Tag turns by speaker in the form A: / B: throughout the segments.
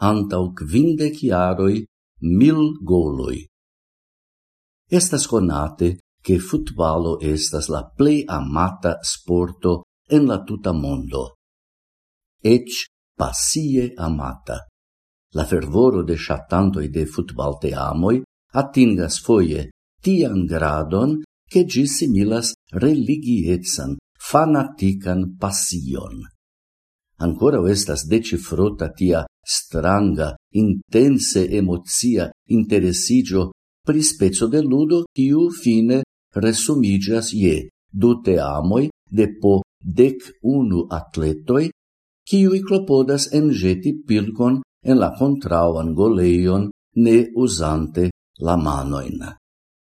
A: antau quindec iaroi mil goloi. Estas conate che futbalo estas la plei amata sporto en la tuta mondo. Ec pasie amata. La fervoro de chatantoi de futbal te amoi atingas foie tian gradon che gi similas religietsan, fanatican passion. Ancora estas decifrota tia stranga, intense emozia interesigio pri spezzo de ludo quiu fine resumigas ie du teamoi de po dec unu atletoi quiui clopodas engeti pilcon en la contrauan goleion ne usante la manoin.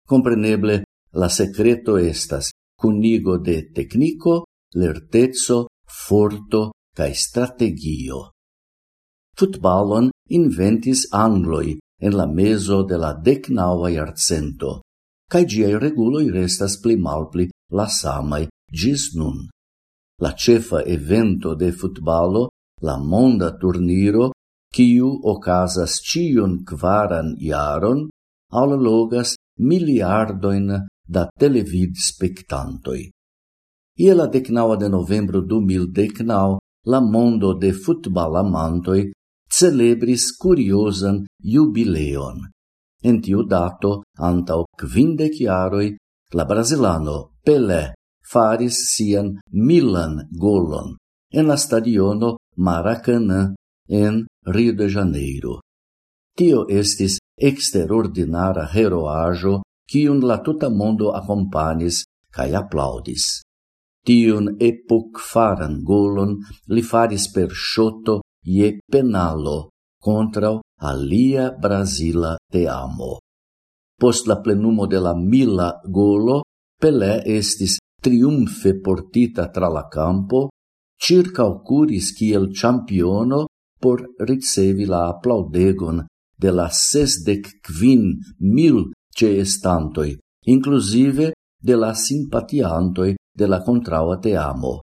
A: Compreneble, la secreto estas cunigo de tecnico, lertezzo, forto cae strategio futbalon inventis angloi en la meso de la decnaua iarcento, cae giai reguloi restas pli malpli la samai gis nun. La cefa evento de futbalo, la monda turniro, quiu ocasas cion quaran iaron, allogas miliardoin da televid spectantoi. Ie la decnaua de novembro du mil decnau, la mondo de futbal amantoi celebris curiosan jubileon. En tiu dato, antau quindec iaroi, la brasilano Pelé faris sian milan golon en la stadiono Maracanã en Rio de Janeiro. Tio estis exterordinara heroajo quium la tuta mondo accompanis cae applaudis. epoc faran golon li faris per shoto ie penalo contra alia Brasila teamo. Post la plenumo de la mila golo, Pelé estis triumfe portita tra la campo, circa ocuris kiel championo por ricevi la applaudegon de la sesdec quin mil ce estantoi, inclusive de la simpatiantoi de la contraua teamo,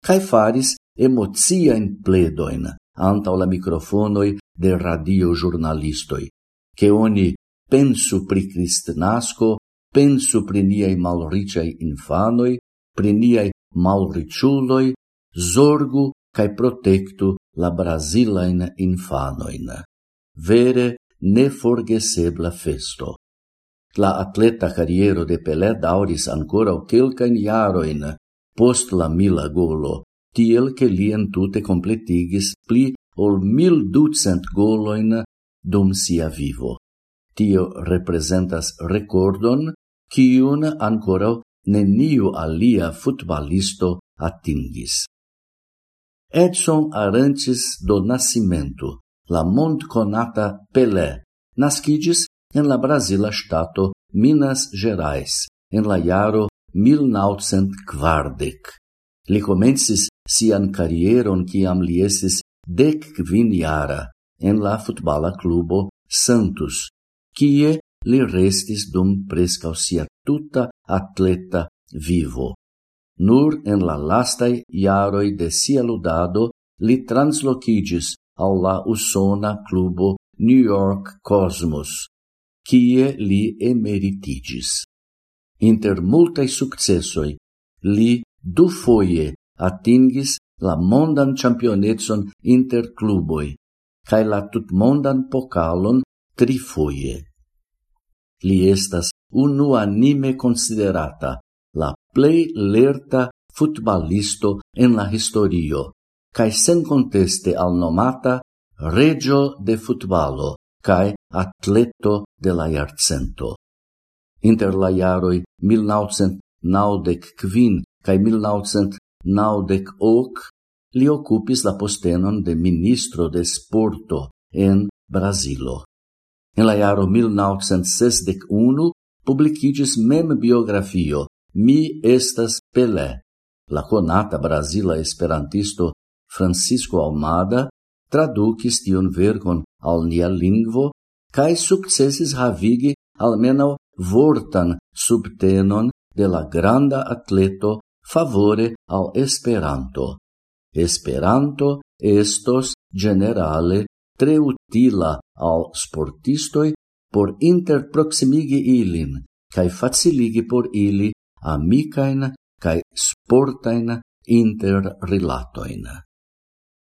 A: Cai faris emozia in pledoin, antau la microfonoi de radio giornalistoi, che oni pensu pri cristnasco, pensu pri niai malriciai infanoi, pri niai malriciuloi, zorgu cae protectu la Brasilain infanoin. Vere neforgesebla festo. La atleta carriero de Pelé dauris ancora o quelcain iaroin post la mila golo, tiel che li entute completigis pli ol mil ducent goloin dum sia vivo. Tio representas recordon kiun ancora neniu alia futbalisto atingis. Edson Arantes do Nascimento, la mont conata Pelé, nascidis en la Brasila stato Minas Gerais, en la Iaro 1940. Li comencis sian carrieron ciam li esis dec quinjara en la futbala clubo Santos, kie li restis dum prescau sia tuta atleta vivo. Nur en la lastai iaroi de sia ludado li translocidis al la usona clubo New York Cosmos, kie li emeritigis. Inter multae successoi, li du foie atingis la mondan championetson inter cluboi cae la tutmondan pokalon trifoje. Li estas unuanime considerata la plej lerta futbalisto en la historio kaj al nomata regio de futbalo kaj atleto de la jarcento. Inter la iaroi 1995 kaj 1900 naŭdek ok li occupis la postenon de ministro de sporto en Brasilo. En la iaro 1961 publicidis mem biografio Mi estas Pelé. La conata Brasila esperantisto Francisco Almada traducis tion vergon al nia lingvo kaj sukcesis havigi almenaŭ vortan subtenon de la granda atleto favore al Esperanto. Esperanto estos generale tre utila al sportistoi por interproximigi ilin cae faciligi por ili amicain cae sportain interrilatoina.